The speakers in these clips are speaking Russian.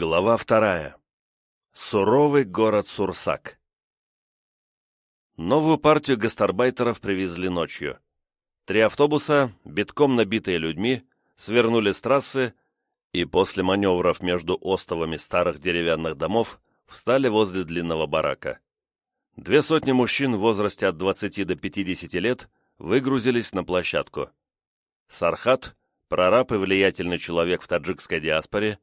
Глава вторая. Суровый город Сурсак. Новую партию гастарбайтеров привезли ночью. Три автобуса, битком набитые людьми, свернули с трассы и после маневров между остовами старых деревянных домов встали возле длинного барака. Две сотни мужчин в возрасте от 20 до 50 лет выгрузились на площадку. Сархат, прораб и влиятельный человек в таджикской диаспоре,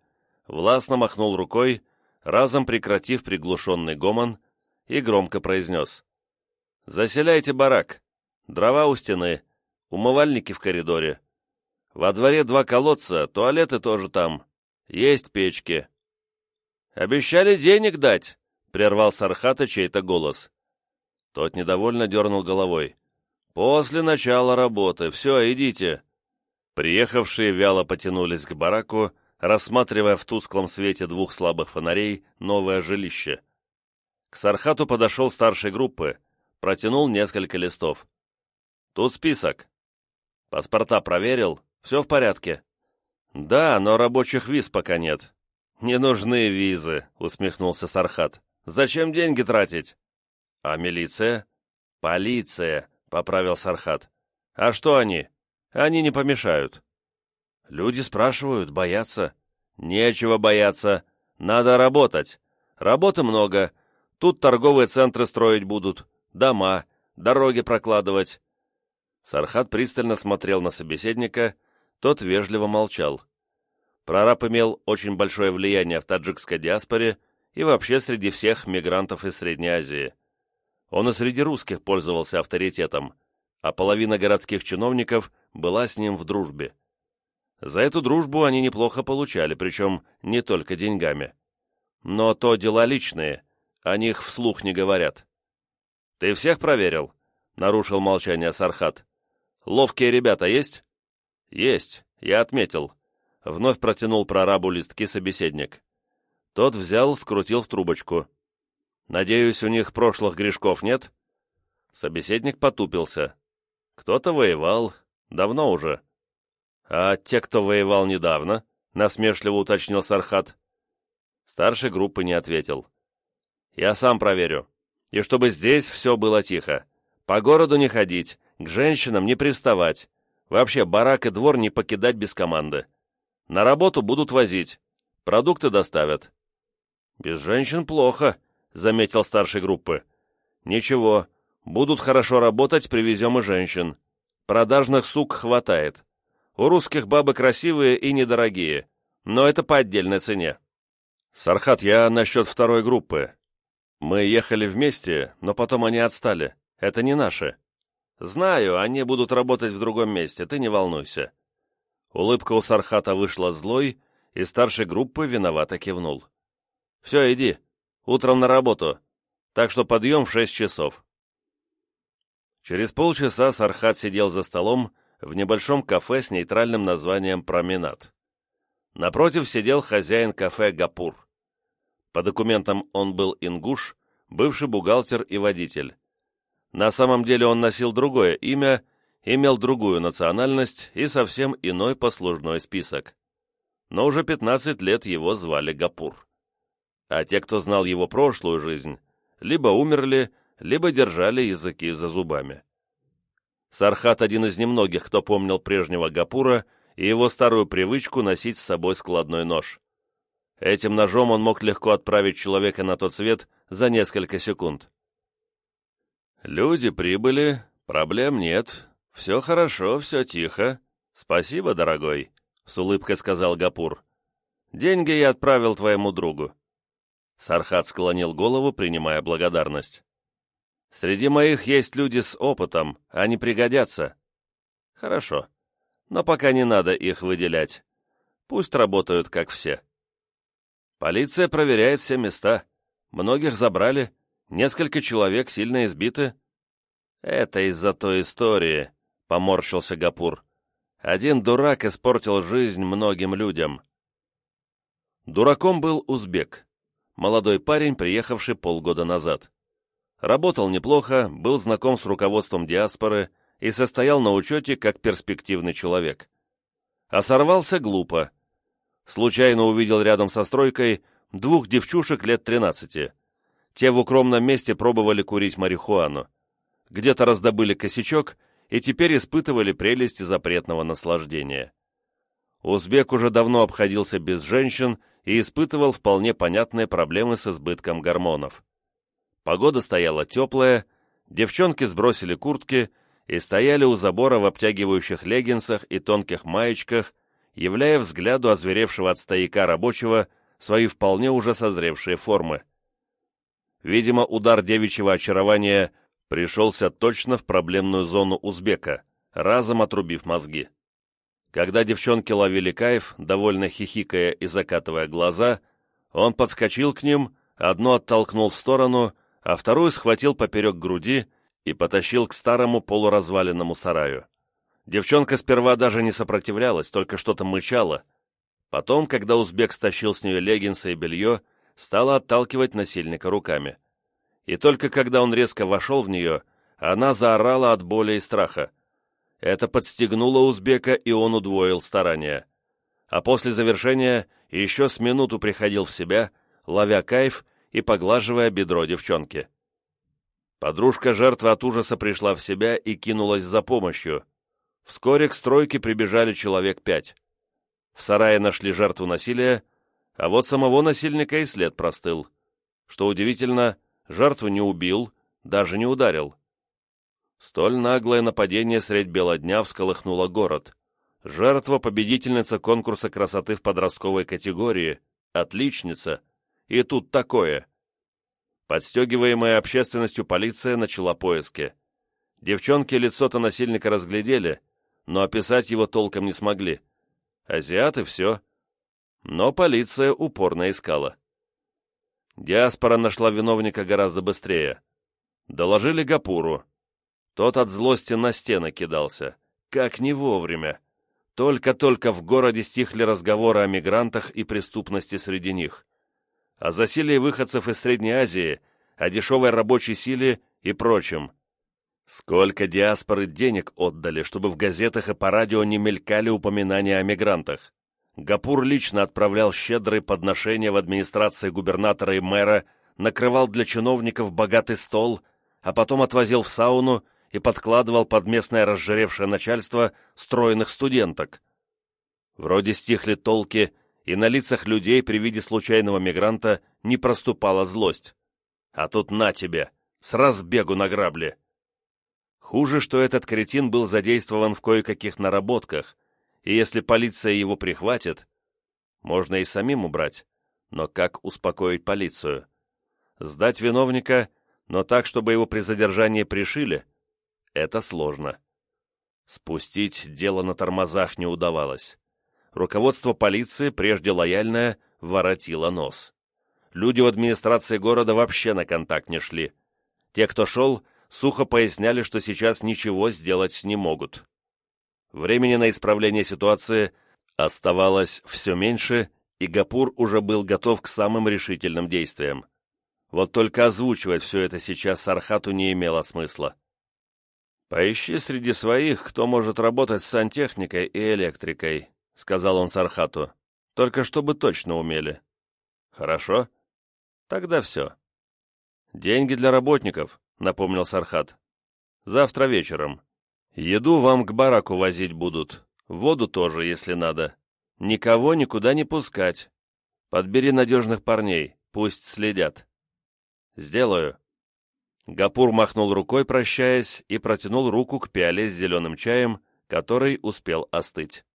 властно махнул рукой, разом прекратив приглушенный гомон, и громко произнес. «Заселяйте барак. Дрова у стены, умывальники в коридоре. Во дворе два колодца, туалеты тоже там. Есть печки». «Обещали денег дать», — прервал Сархата чей-то голос. Тот недовольно дернул головой. «После начала работы. Все, идите». Приехавшие вяло потянулись к бараку, рассматривая в тусклом свете двух слабых фонарей новое жилище. К Сархату подошел старшей группы, протянул несколько листов. «Тут список. Паспорта проверил, все в порядке». «Да, но рабочих виз пока нет». «Не нужны визы», — усмехнулся Сархат. «Зачем деньги тратить?» «А милиция?» «Полиция», — поправил Сархат. «А что они?» «Они не помешают». Люди спрашивают, боятся. Нечего бояться. Надо работать. Работы много. Тут торговые центры строить будут, дома, дороги прокладывать. Сархат пристально смотрел на собеседника, тот вежливо молчал. Прораб имел очень большое влияние в таджикской диаспоре и вообще среди всех мигрантов из Средней Азии. Он и среди русских пользовался авторитетом, а половина городских чиновников была с ним в дружбе. За эту дружбу они неплохо получали, причем не только деньгами. Но то дела личные, о них вслух не говорят. «Ты всех проверил?» — нарушил молчание Сархат. «Ловкие ребята есть?» «Есть, я отметил». Вновь протянул прорабу листки собеседник. Тот взял, скрутил в трубочку. «Надеюсь, у них прошлых грешков нет?» Собеседник потупился. «Кто-то воевал. Давно уже. «А те, кто воевал недавно?» — насмешливо уточнил Сархат. Старший группы не ответил. «Я сам проверю. И чтобы здесь все было тихо. По городу не ходить, к женщинам не приставать. Вообще барак и двор не покидать без команды. На работу будут возить. Продукты доставят». «Без женщин плохо», — заметил старший группы. «Ничего, будут хорошо работать, привезем и женщин. Продажных сук хватает. У русских бабы красивые и недорогие, но это по отдельной цене. Сархат, я насчет второй группы. Мы ехали вместе, но потом они отстали. Это не наши. Знаю, они будут работать в другом месте, ты не волнуйся. Улыбка у Сархата вышла злой, и старший группы виновато кивнул. «Все, иди. Утром на работу. Так что подъем в шесть часов». Через полчаса Сархат сидел за столом, в небольшом кафе с нейтральным названием «Променад». Напротив сидел хозяин кафе Гапур. По документам он был ингуш, бывший бухгалтер и водитель. На самом деле он носил другое имя, имел другую национальность и совсем иной послужной список. Но уже 15 лет его звали Гапур. А те, кто знал его прошлую жизнь, либо умерли, либо держали языки за зубами. Сархат один из немногих, кто помнил прежнего Гапура и его старую привычку носить с собой складной нож. Этим ножом он мог легко отправить человека на тот свет за несколько секунд. «Люди прибыли, проблем нет, все хорошо, все тихо. Спасибо, дорогой», — с улыбкой сказал Гапур. «Деньги я отправил твоему другу». Сархат склонил голову, принимая благодарность. Среди моих есть люди с опытом, они пригодятся. Хорошо. Но пока не надо их выделять. Пусть работают, как все. Полиция проверяет все места. Многих забрали. Несколько человек сильно избиты. Это из-за той истории, — поморщился Гапур. Один дурак испортил жизнь многим людям. Дураком был узбек, молодой парень, приехавший полгода назад. Работал неплохо, был знаком с руководством диаспоры и состоял на учете как перспективный человек. А сорвался глупо. случайно увидел рядом со стройкой двух девчушек лет 13. Те в укромном месте пробовали курить марихуану. Где-то раздобыли косячок и теперь испытывали прелести запретного наслаждения. Узбек уже давно обходился без женщин и испытывал вполне понятные проблемы с избытком гормонов. Погода стояла теплая, девчонки сбросили куртки и стояли у забора в обтягивающих леггинсах и тонких маечках, являя взгляду озверевшего от стояка рабочего свои вполне уже созревшие формы. Видимо, удар девичьего очарования пришелся точно в проблемную зону узбека, разом отрубив мозги. Когда девчонки ловили кайф, довольно хихикая и закатывая глаза, он подскочил к ним, одну оттолкнул в сторону, а вторую схватил поперек груди и потащил к старому полуразваленному сараю. Девчонка сперва даже не сопротивлялась, только что-то мычала. Потом, когда узбек стащил с нее леггинсы и белье, стала отталкивать насильника руками. И только когда он резко вошел в нее, она заорала от боли и страха. Это подстегнуло узбека, и он удвоил старания. А после завершения еще с минуту приходил в себя, ловя кайф и поглаживая бедро девчонки. Подружка жертвы от ужаса пришла в себя и кинулась за помощью. Вскоре к стройке прибежали человек пять. В сарае нашли жертву насилия, а вот самого насильника и след простыл. Что удивительно, жертву не убил, даже не ударил. Столь наглое нападение средь бела дня всколыхнуло город. Жертва — победительница конкурса красоты в подростковой категории, отличница. И тут такое. Подстегиваемая общественностью полиция начала поиски. Девчонки лицо-то насильника разглядели, но описать его толком не смогли. Азиаты — все. Но полиция упорно искала. Диаспора нашла виновника гораздо быстрее. Доложили Гапуру. Тот от злости на стены кидался. Как не вовремя. Только-только в городе стихли разговоры о мигрантах и преступности среди них о засилии выходцев из Средней Азии, о дешевой рабочей силе и прочем. Сколько диаспоры денег отдали, чтобы в газетах и по радио не мелькали упоминания о мигрантах. Гапур лично отправлял щедрые подношения в администрации губернатора и мэра, накрывал для чиновников богатый стол, а потом отвозил в сауну и подкладывал под местное разжиревшее начальство стройных студенток. Вроде стихли толки и на лицах людей при виде случайного мигранта не проступала злость. А тут на тебе, с разбегу на грабли. Хуже, что этот кретин был задействован в кое-каких наработках, и если полиция его прихватит, можно и самим убрать. Но как успокоить полицию? Сдать виновника, но так, чтобы его при задержании пришили? Это сложно. Спустить дело на тормозах не удавалось руководство полиции, прежде лояльное, воротило нос. Люди в администрации города вообще на контакт не шли. Те, кто шел, сухо поясняли, что сейчас ничего сделать не могут. Времени на исправление ситуации оставалось все меньше, и Гапур уже был готов к самым решительным действиям. Вот только озвучивать все это сейчас Сархату не имело смысла. «Поищи среди своих, кто может работать с сантехникой и электрикой», — сказал он Сархату. «Только чтобы точно умели». «Хорошо. Тогда все». «Деньги для работников», — напомнил Сархат. «Завтра вечером. Еду вам к бараку возить будут. Воду тоже, если надо. Никого никуда не пускать. Подбери надежных парней, пусть следят». «Сделаю». Гапур махнул рукой, прощаясь, и протянул руку к пиале с зеленым чаем, который успел остыть.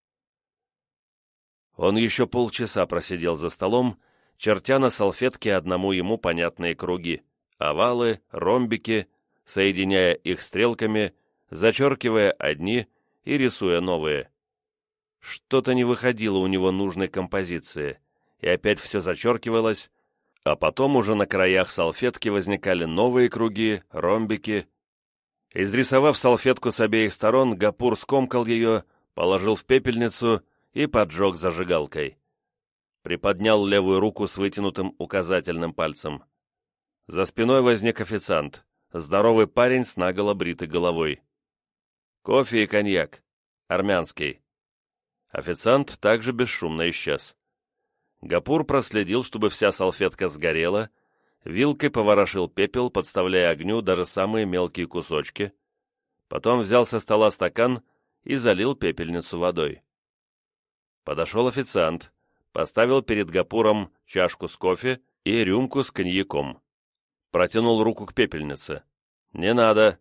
Он еще полчаса просидел за столом, чертя на салфетке одному ему понятные круги, овалы, ромбики, соединяя их стрелками, зачеркивая одни и рисуя новые. Что-то не выходило у него нужной композиции, и опять все зачеркивалось, а потом уже на краях салфетки возникали новые круги, ромбики. Изрисовав салфетку с обеих сторон, Гапур скомкал ее, положил в пепельницу и поджег зажигалкой. Приподнял левую руку с вытянутым указательным пальцем. За спиной возник официант, здоровый парень с наголо бритой головой. «Кофе и коньяк. Армянский». Официант также бесшумно исчез. Гапур проследил, чтобы вся салфетка сгорела, вилкой поворошил пепел, подставляя огню даже самые мелкие кусочки, потом взял со стола стакан и залил пепельницу водой. Подошел официант, поставил перед Гапуром чашку с кофе и рюмку с коньяком. Протянул руку к пепельнице. «Не надо!»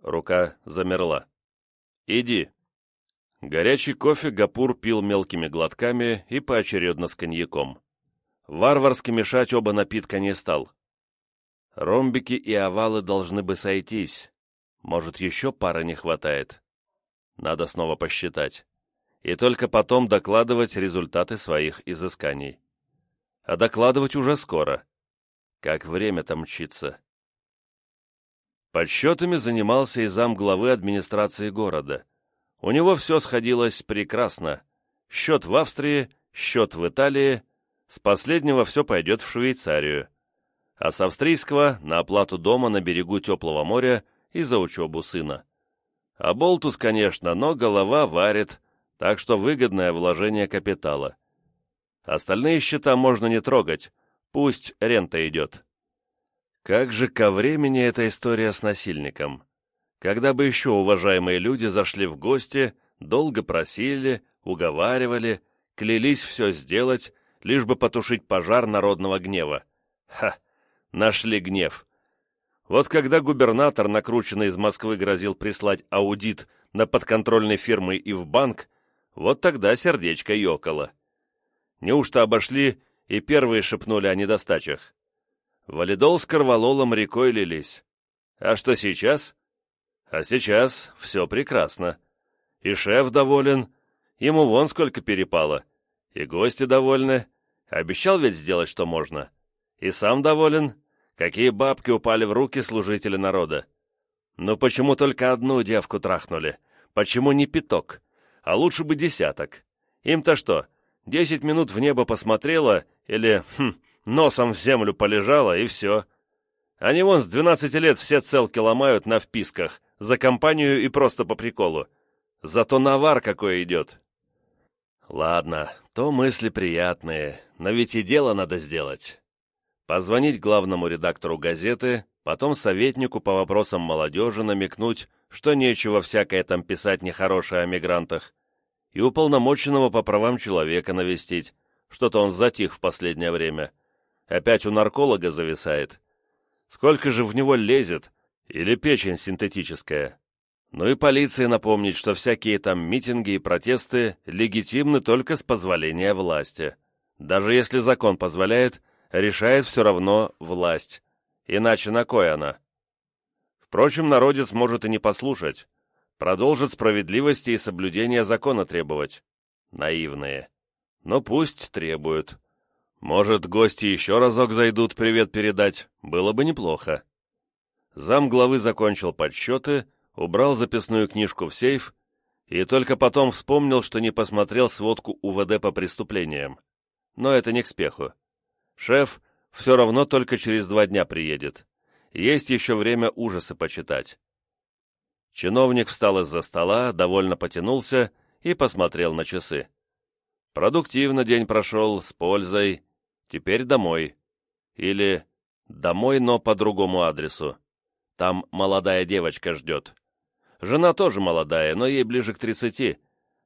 Рука замерла. «Иди!» Горячий кофе Гапур пил мелкими глотками и поочередно с коньяком. Варварски мешать оба напитка не стал. Ромбики и овалы должны бы сойтись. Может, еще пары не хватает. Надо снова посчитать. И только потом докладывать результаты своих изысканий. А докладывать уже скоро. Как время-то мчится. Подсчетами занимался и зам главы администрации города. У него все сходилось прекрасно. Счет в Австрии, счет в Италии, с последнего все пойдет в Швейцарию, а с австрийского на оплату дома на берегу теплого моря и за учебу сына. А болтус, конечно, но голова варит, так что выгодное вложение капитала. Остальные счета можно не трогать, пусть рента идет. Как же ко времени эта история с насильником? Когда бы еще уважаемые люди зашли в гости, долго просили, уговаривали, клялись все сделать, лишь бы потушить пожар народного гнева. Ха! Нашли гнев. Вот когда губернатор, накрученный из Москвы, грозил прислать аудит на подконтрольной фирмы и в банк, вот тогда сердечко ёкало. Неужто обошли и первые шепнули о недостачах? Валидол с корвалолом рекой лились. А что сейчас? А сейчас все прекрасно. И шеф доволен, ему вон сколько перепало. И гости довольны. Обещал ведь сделать, что можно. И сам доволен. Какие бабки упали в руки служителя народа. Но почему только одну девку трахнули? Почему не пяток? А лучше бы десяток. Им-то что, десять минут в небо посмотрела или, хм, носом в землю полежала, и все. Они вон с двенадцати лет все целки ломают на вписках, за компанию и просто по приколу. Зато навар какой идет. Ладно, то мысли приятные, но ведь и дело надо сделать. Позвонить главному редактору газеты, потом советнику по вопросам молодежи намекнуть, что нечего всякое там писать нехорошее о мигрантах, и уполномоченного по правам человека навестить, что-то он затих в последнее время. Опять у нарколога зависает. Сколько же в него лезет, или печень синтетическая. Ну и полиции напомнить, что всякие там митинги и протесты легитимны только с позволения власти. Даже если закон позволяет, решает все равно власть. Иначе на кой она? Впрочем, народец может и не послушать. Продолжит справедливости и соблюдения закона требовать. Наивные. Но пусть требуют. Может, гости еще разок зайдут привет передать, было бы неплохо. Зам главы закончил подсчеты, убрал записную книжку в сейф и только потом вспомнил, что не посмотрел сводку УВД по преступлениям. Но это не к спеху. Шеф все равно только через два дня приедет. Есть еще время ужасы почитать. Чиновник встал из-за стола, довольно потянулся и посмотрел на часы. Продуктивно день прошел, с пользой. Теперь домой. Или домой, но по другому адресу. Там молодая девочка ждет. Жена тоже молодая, но ей ближе к тридцати,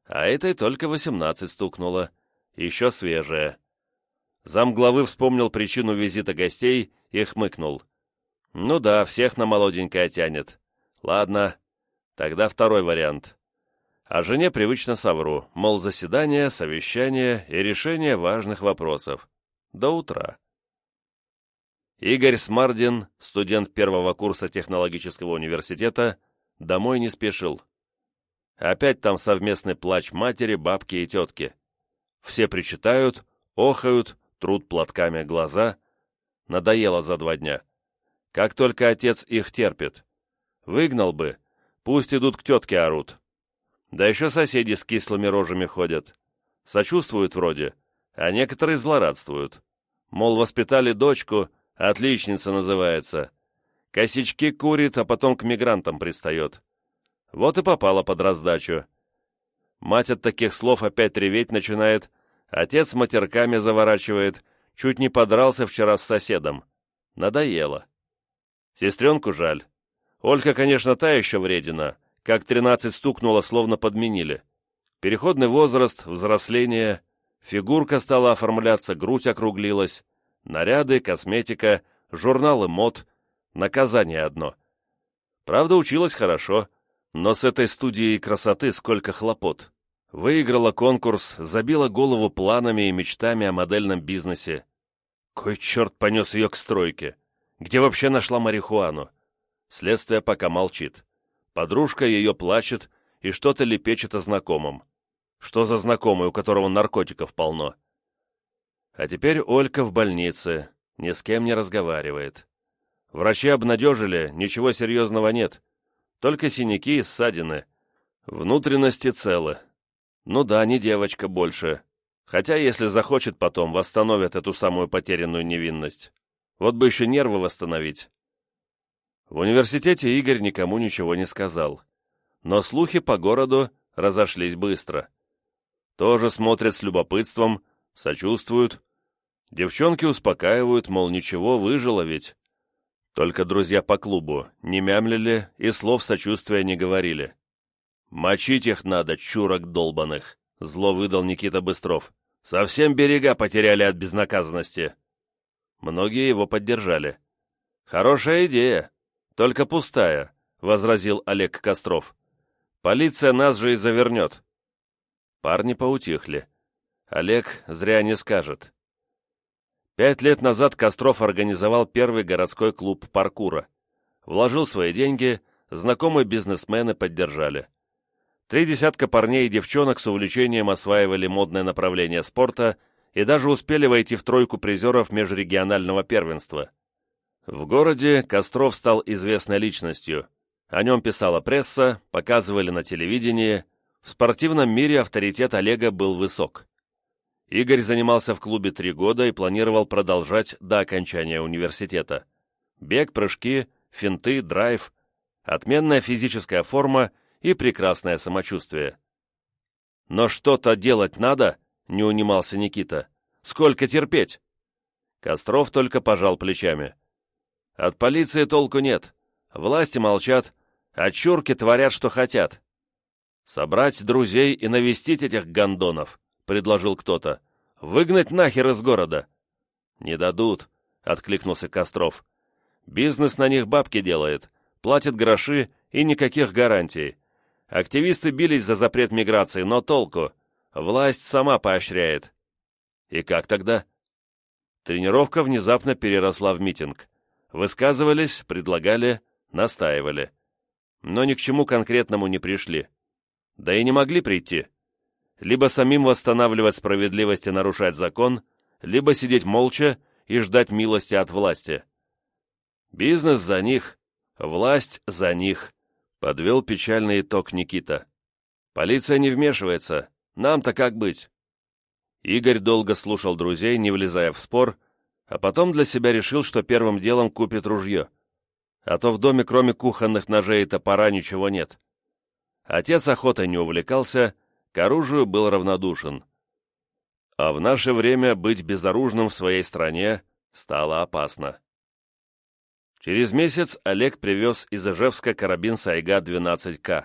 а этой только восемнадцать стукнуло. Еще свежая. Замглавы вспомнил причину визита гостей и хмыкнул. Ну да, всех на молоденькое тянет. Ладно, тогда второй вариант. А жене привычно совру, мол, заседание, совещание и решение важных вопросов. До утра. Игорь Смардин, студент первого курса технологического университета, домой не спешил. Опять там совместный плач матери, бабки и тетки. Все причитают, охают, трут платками глаза. Надоело за два дня. Как только отец их терпит. Выгнал бы, пусть идут к тетке орут. Да еще соседи с кислыми рожами ходят. Сочувствуют вроде, а некоторые злорадствуют. Мол, воспитали дочку, Отличница называется. Косички курит, а потом к мигрантам пристает. Вот и попала под раздачу. Мать от таких слов опять реветь начинает, Отец матерками заворачивает, чуть не подрался вчера с соседом. Надоело. Сестренку жаль. Олька, конечно, та еще вредина, как тринадцать стукнула, словно подменили. Переходный возраст, взросление, фигурка стала оформляться, грудь округлилась, наряды, косметика, журналы мод, наказание одно. Правда, училась хорошо, но с этой студией красоты сколько хлопот. Выиграла конкурс, забила голову планами и мечтами о модельном бизнесе. Кой черт понес ее к стройке? Где вообще нашла марихуану? Следствие пока молчит. Подружка ее плачет и что-то лепечет о знакомом. Что за знакомый, у которого наркотиков полно? А теперь Олька в больнице, ни с кем не разговаривает. Врачи обнадежили, ничего серьезного нет. Только синяки и ссадины. Внутренности целы. Ну да, не девочка больше. Хотя, если захочет потом, восстановят эту самую потерянную невинность. Вот бы еще нервы восстановить. В университете Игорь никому ничего не сказал. Но слухи по городу разошлись быстро. Тоже смотрят с любопытством, сочувствуют. Девчонки успокаивают, мол, ничего, выжило ведь. Только друзья по клубу не мямлили и слов сочувствия не говорили. «Мочить их надо, чурок долбаных!» — зло выдал Никита Быстров. «Совсем берега потеряли от безнаказанности!» Многие его поддержали. «Хорошая идея, только пустая», — возразил Олег Костров. «Полиция нас же и завернет». Парни поутихли. Олег зря не скажет. Пять лет назад Костров организовал первый городской клуб паркура. Вложил свои деньги, знакомые бизнесмены поддержали. Три десятка парней и девчонок с увлечением осваивали модное направление спорта и даже успели войти в тройку призеров межрегионального первенства. В городе Костров стал известной личностью. О нем писала пресса, показывали на телевидении. В спортивном мире авторитет Олега был высок. Игорь занимался в клубе три года и планировал продолжать до окончания университета. Бег, прыжки, финты, драйв, отменная физическая форма – и прекрасное самочувствие. «Но что-то делать надо?» — не унимался Никита. «Сколько терпеть?» Костров только пожал плечами. «От полиции толку нет. Власти молчат, а чурки творят, что хотят. Собрать друзей и навестить этих гондонов», — предложил кто-то. «Выгнать нахер из города». «Не дадут», — откликнулся Костров. «Бизнес на них бабки делает, платит гроши и никаких гарантий. Активисты бились за запрет миграции, но толку? Власть сама поощряет. И как тогда? Тренировка внезапно переросла в митинг. Высказывались, предлагали, настаивали. Но ни к чему конкретному не пришли. Да и не могли прийти. Либо самим восстанавливать справедливость и нарушать закон, либо сидеть молча и ждать милости от власти. Бизнес за них, власть за них, Подвел печальный итог Никита. «Полиция не вмешивается. Нам-то как быть?» Игорь долго слушал друзей, не влезая в спор, а потом для себя решил, что первым делом купит ружье. А то в доме кроме кухонных ножей и топора ничего нет. Отец охотой не увлекался, к оружию был равнодушен. А в наше время быть безоружным в своей стране стало опасно. Через месяц Олег привез из Ижевска карабин Сайга-12К.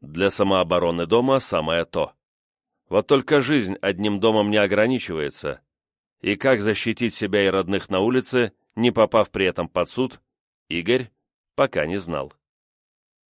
Для самообороны дома самое то. Вот только жизнь одним домом не ограничивается. И как защитить себя и родных на улице, не попав при этом под суд, Игорь пока не знал.